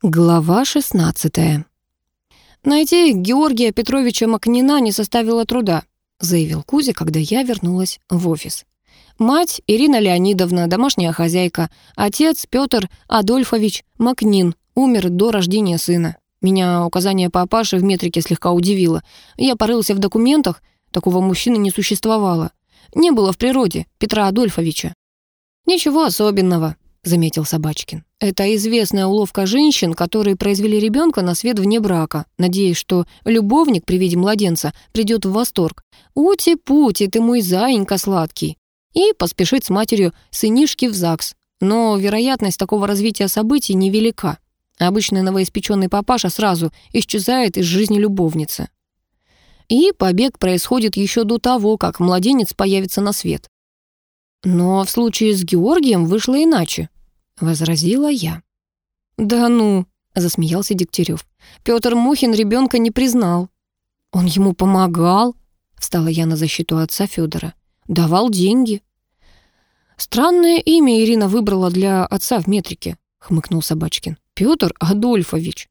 Глава 16 «Найти Георгия Петровича Макнина не составило труда», заявил Кузя, когда я вернулась в офис. Мать Ирина Леонидовна, домашняя хозяйка. Отец Петр Адольфович Макнин умер до рождения сына. Меня указание папаши в метрике слегка удивило. Я порылся в документах, такого мужчины не существовало. Не было в природе Петра Адольфовича. «Ничего особенного», — заметил Собачкин. «Это известная уловка женщин, которые произвели ребенка на свет вне брака, надеясь, что любовник при виде младенца придет в восторг. «Ути-пути, ты мой заинька сладкий!» и поспешить с матерью сынишки в ЗАГС. Но вероятность такого развития событий невелика. Обычный новоиспеченный папаша сразу исчезает из жизни любовницы. И побег происходит еще до того, как младенец появится на свет. «Но в случае с Георгием вышло иначе», — возразила я. «Да ну», — засмеялся Дегтярев. «Пётр Мухин ребенка не признал». «Он ему помогал», — встала я на защиту отца Федора. «Давал деньги». «Странное имя Ирина выбрала для отца в метрике», — хмыкнул Собачкин. «Пётр Адольфович».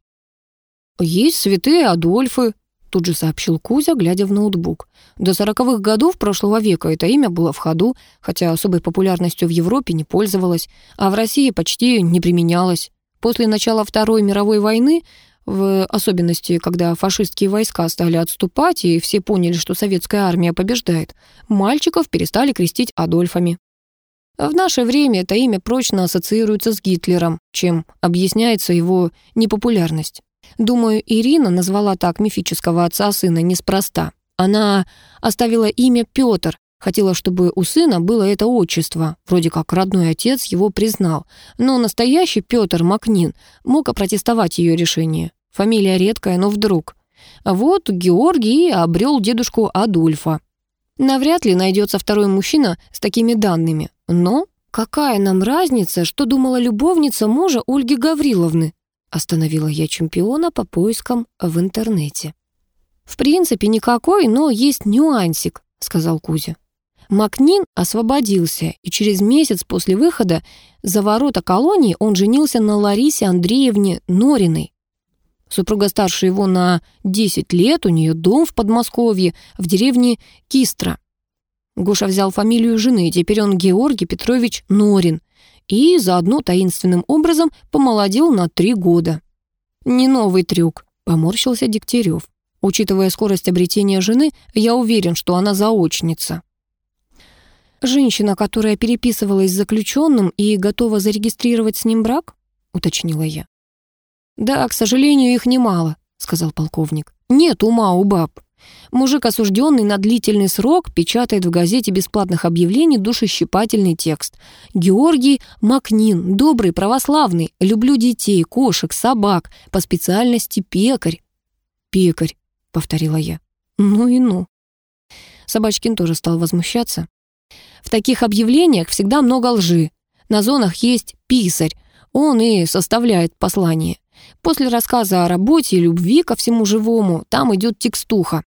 «Есть святые Адольфы», Тут же сообщил Кузя, глядя в ноутбук. До сороковых годов прошлого века это имя было в ходу, хотя особой популярностью в Европе не пользовалось, а в России почти не применялось. После начала Второй мировой войны, в особенности, когда фашистские войска стали отступать и все поняли, что советская армия побеждает, мальчиков перестали крестить Адольфами. В наше время это имя прочно ассоциируется с Гитлером, чем объясняется его непопулярность. Думаю, Ирина назвала так мифического отца сына неспроста. Она оставила имя Петр, хотела, чтобы у сына было это отчество. Вроде как родной отец его признал. Но настоящий Петр Макнин мог опротестовать ее решение. Фамилия редкая, но вдруг. Вот Георгий обрел дедушку Адольфа. Навряд ли найдется второй мужчина с такими данными. Но какая нам разница, что думала любовница мужа Ольги Гавриловны? Остановила я чемпиона по поискам в интернете. «В принципе, никакой, но есть нюансик», — сказал Кузя. Макнин освободился, и через месяц после выхода за ворота колонии он женился на Ларисе Андреевне Нориной. Супруга старше его на 10 лет, у нее дом в Подмосковье, в деревне Кистра. Гоша взял фамилию жены, теперь он Георгий Петрович Норин, и заодно таинственным образом помолодел на три года. «Не новый трюк», — поморщился Дегтярев. «Учитывая скорость обретения жены, я уверен, что она заочница». «Женщина, которая переписывалась с заключенным и готова зарегистрировать с ним брак?» — уточнила я. «Да, к сожалению, их немало», — сказал полковник. «Нет ума у баб. Мужик, осужденный на длительный срок, печатает в газете бесплатных объявлений душещипательный текст. «Георгий Макнин, добрый, православный, люблю детей, кошек, собак, по специальности пекарь». «Пекарь», — повторила я. «Ну и ну». Собачкин тоже стал возмущаться. «В таких объявлениях всегда много лжи. На зонах есть писарь, он и составляет послание. После рассказа о работе и любви ко всему живому там идет текстуха.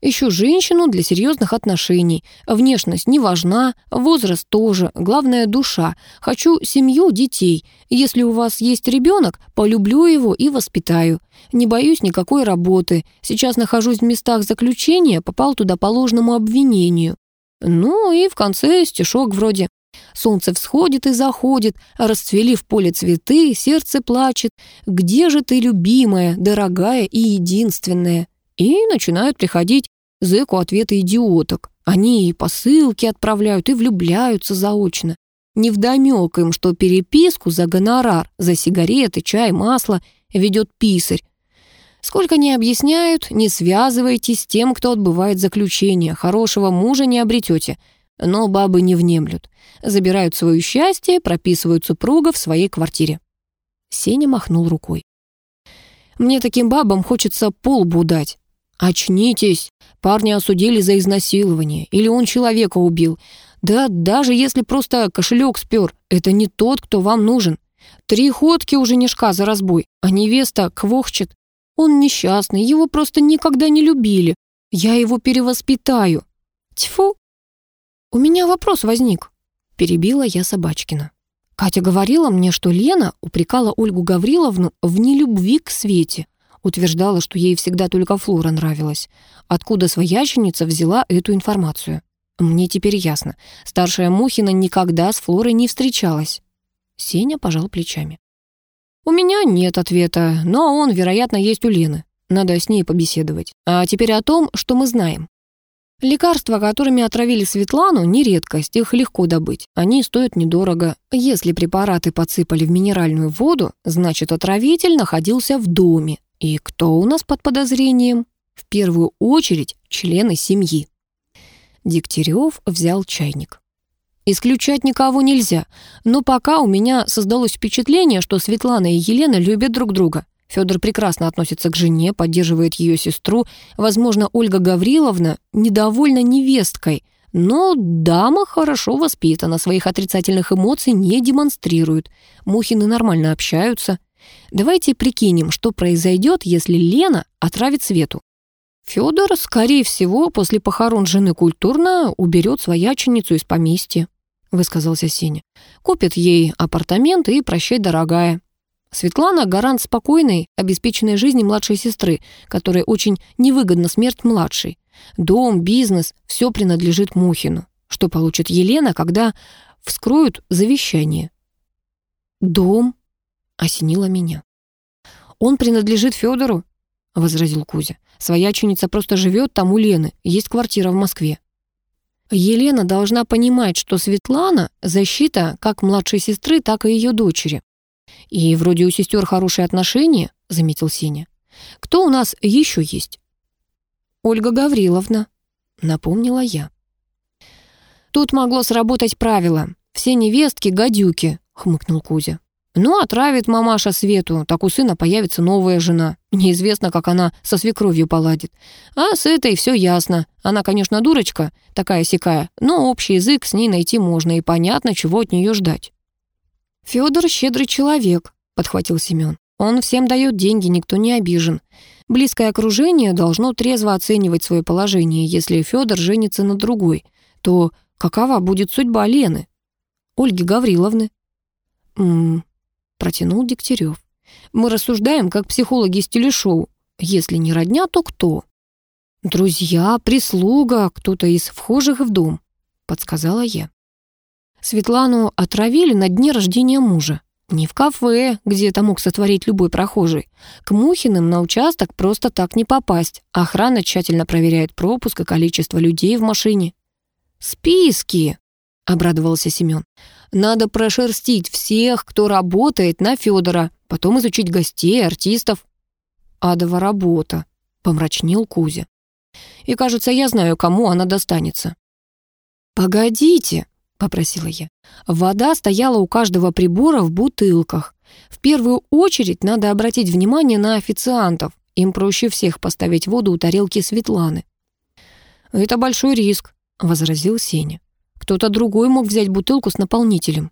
Ищу женщину для серьезных отношений. Внешность не важна, возраст тоже, главное душа. Хочу семью, детей. Если у вас есть ребенок, полюблю его и воспитаю. Не боюсь никакой работы. Сейчас нахожусь в местах заключения, попал туда по ложному обвинению. Ну и в конце стишок вроде Солнце всходит и заходит, расцвели в поле цветы, сердце плачет. Где же ты, любимая, дорогая и единственная? И начинают приходить зэку ответы идиоток. Они и посылки отправляют, и влюбляются заочно. Невдомёк им, что переписку за гонорар, за сигареты, чай, масло ведет писарь. Сколько не объясняют, не связывайтесь с тем, кто отбывает заключение. Хорошего мужа не обретете. Но бабы не внемлют. Забирают свое счастье, прописывают супруга в своей квартире. Сеня махнул рукой. Мне таким бабам хочется полбу дать. Очнитесь! Парня осудили за изнасилование. Или он человека убил. Да даже если просто кошелек спер, это не тот, кто вам нужен. Три ходки у женишка за разбой, а невеста квохчет. Он несчастный, его просто никогда не любили. Я его перевоспитаю. Тьфу! У меня вопрос возник. Перебила я Собачкина. Катя говорила мне, что Лена упрекала Ольгу Гавриловну в нелюбви к Свете. Утверждала, что ей всегда только Флора нравилась. Откуда свояченица взяла эту информацию? Мне теперь ясно. Старшая Мухина никогда с Флорой не встречалась. Сеня пожал плечами. «У меня нет ответа, но он, вероятно, есть у Лены. Надо с ней побеседовать. А теперь о том, что мы знаем. Лекарства, которыми отравили Светлану, не редкость, их легко добыть. Они стоят недорого. Если препараты подсыпали в минеральную воду, значит, отравитель находился в доме. И кто у нас под подозрением? В первую очередь, члены семьи. Дегтярев взял чайник. Исключать никого нельзя, но пока у меня создалось впечатление, что Светлана и Елена любят друг друга. Федор прекрасно относится к жене, поддерживает ее сестру. Возможно, Ольга Гавриловна недовольна невесткой, но дама хорошо воспитана, своих отрицательных эмоций не демонстрирует. Мухины нормально общаются. Давайте прикинем, что произойдет, если Лена отравит Свету. Федор, скорее всего, после похорон жены культурно уберет свояченицу из поместья, высказался Сеня. Купит ей апартаменты и прощай, дорогая. Светлана — гарант спокойной, обеспеченной жизни младшей сестры, которой очень невыгодна смерть младшей. Дом, бизнес — все принадлежит Мухину. Что получит Елена, когда вскроют завещание? «Дом?» — осенило меня. «Он принадлежит Федору?» — возразил Кузя. «Свояченица просто живет там у Лены, есть квартира в Москве». Елена должна понимать, что Светлана — защита как младшей сестры, так и ее дочери. «И вроде у сестер хорошие отношения», — заметил Сеня. «Кто у нас еще есть?» «Ольга Гавриловна», — напомнила я. «Тут могло сработать правило. Все невестки — гадюки», — хмыкнул Кузя. «Ну, отравит мамаша Свету, так у сына появится новая жена. Неизвестно, как она со свекровью поладит. А с этой все ясно. Она, конечно, дурочка, такая-сякая, но общий язык с ней найти можно, и понятно, чего от нее ждать». «Федор щедрый человек», — подхватил Семен. «Он всем дает деньги, никто не обижен. Близкое окружение должно трезво оценивать свое положение. Если Федор женится на другой, то какова будет судьба Лены? Ольги Гавриловны?» «М-м-м», протянул Дегтярев. «Мы рассуждаем, как психологи из телешоу. Если не родня, то кто?» «Друзья, прислуга, кто-то из вхожих в дом», — подсказала я. Светлану отравили на дне рождения мужа. Не в кафе, где это мог сотворить любой прохожий. К Мухиным на участок просто так не попасть. Охрана тщательно проверяет пропуск и количество людей в машине. «Списки!» — обрадовался Семен. «Надо прошерстить всех, кто работает на Федора, потом изучить гостей, артистов». «Адова работа», — помрачнел Кузя. «И, кажется, я знаю, кому она достанется». «Погодите», попросила я. Вода стояла у каждого прибора в бутылках. В первую очередь надо обратить внимание на официантов. Им проще всех поставить воду у тарелки Светланы. «Это большой риск», — возразил Сеня. «Кто-то другой мог взять бутылку с наполнителем».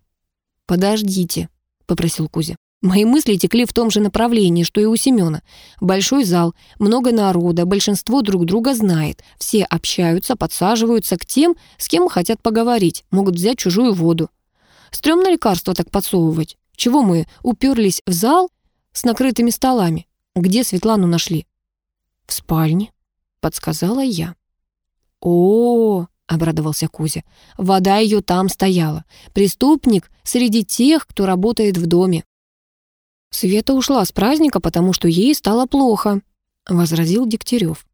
«Подождите», — попросил Кузя. Мои мысли текли в том же направлении, что и у Семёна. Большой зал, много народа, большинство друг друга знает. Все общаются, подсаживаются к тем, с кем хотят поговорить, могут взять чужую воду. Стрёмно лекарство так подсовывать. Чего мы уперлись в зал с накрытыми столами? Где Светлану нашли? В спальне, подсказала я. -о, -о обрадовался Кузя. Вода ее там стояла. Преступник среди тех, кто работает в доме. «Света ушла с праздника, потому что ей стало плохо», — возразил Дегтярев.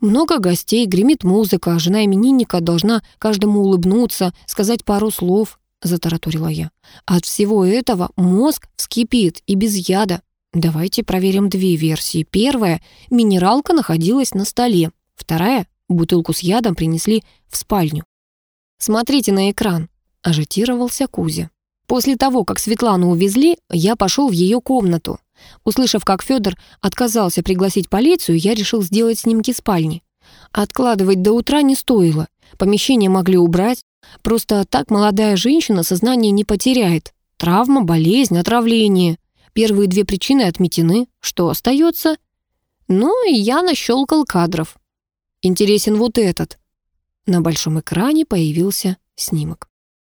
«Много гостей, гремит музыка, жена именинника должна каждому улыбнуться, сказать пару слов», — затараторила я. «От всего этого мозг вскипит и без яда. Давайте проверим две версии. Первая — минералка находилась на столе. Вторая — бутылку с ядом принесли в спальню. «Смотрите на экран», — ажитировался Кузя. После того, как Светлану увезли, я пошел в ее комнату. Услышав, как Федор отказался пригласить полицию, я решил сделать снимки спальни. Откладывать до утра не стоило. Помещение могли убрать. Просто так молодая женщина сознание не потеряет. Травма, болезнь, отравление. Первые две причины отметены. Что остается? Ну, и я нащелкал кадров. Интересен вот этот. На большом экране появился снимок.